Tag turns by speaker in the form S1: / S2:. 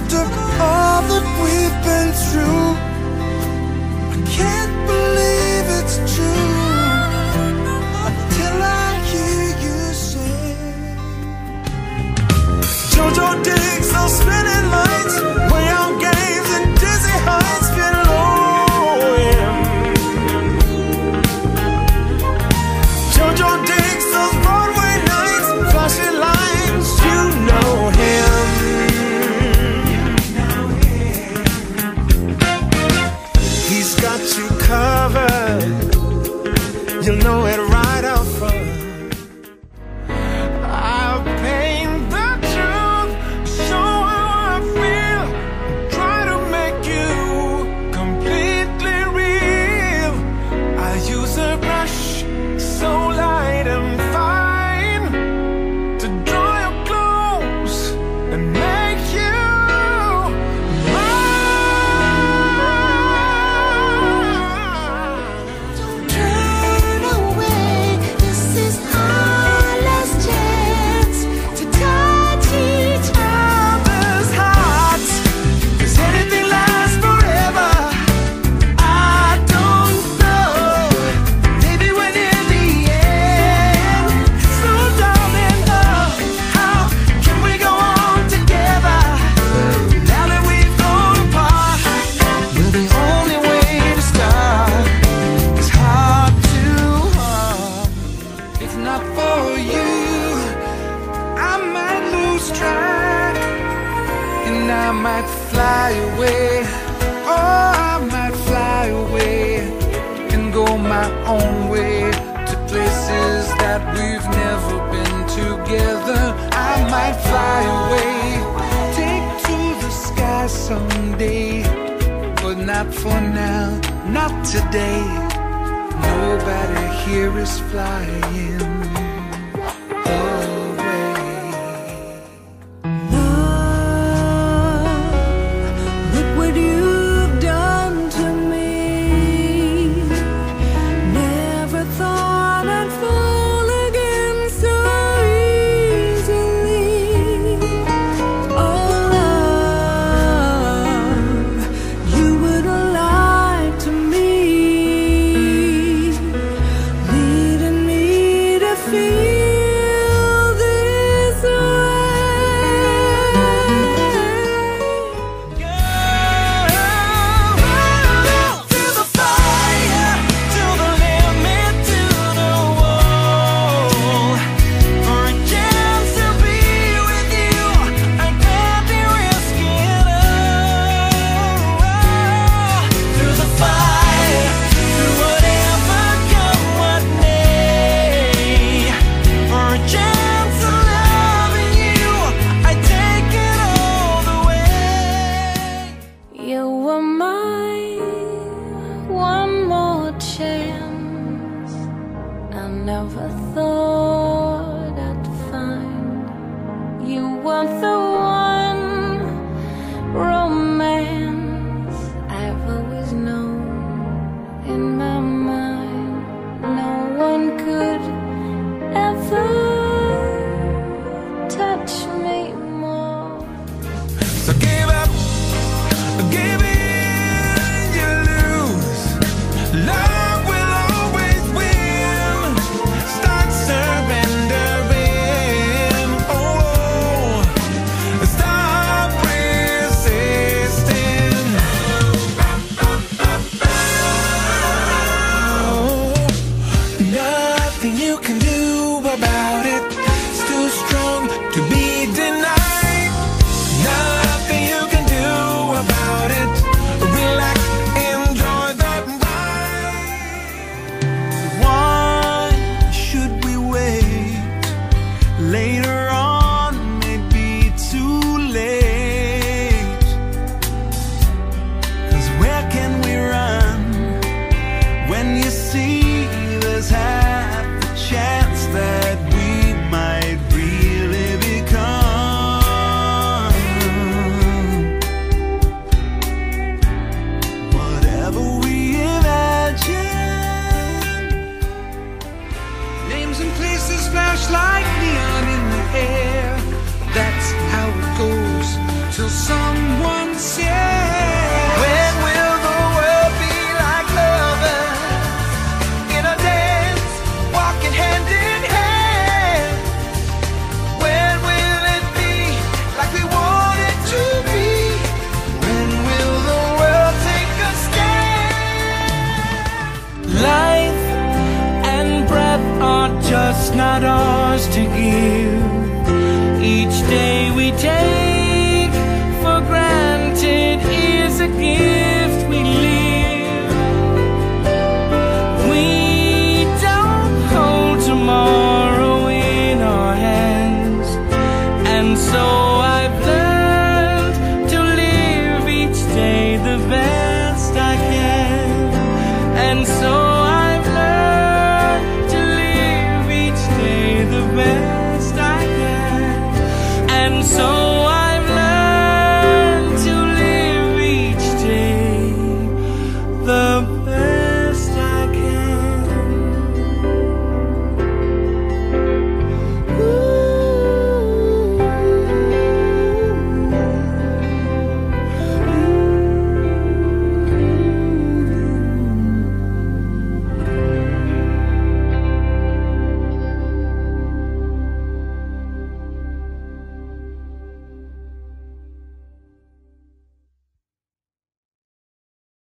S1: after all that we've been through. my own way to places that we've never been together. I might fly away, take to the sky someday, but not for now, not today. Nobody here is flying.
S2: So give later on may be too late. Cause where can we run when you see there's half the chance that we might really become whatever we imagine?
S1: Names and places flash like.
S2: When will the world be like lovers? In a dance, walking hand in hand. When will it be like we want it to be? When will the world take a stand?
S3: Life and breath are just
S4: not
S3: ours to give. Each day we take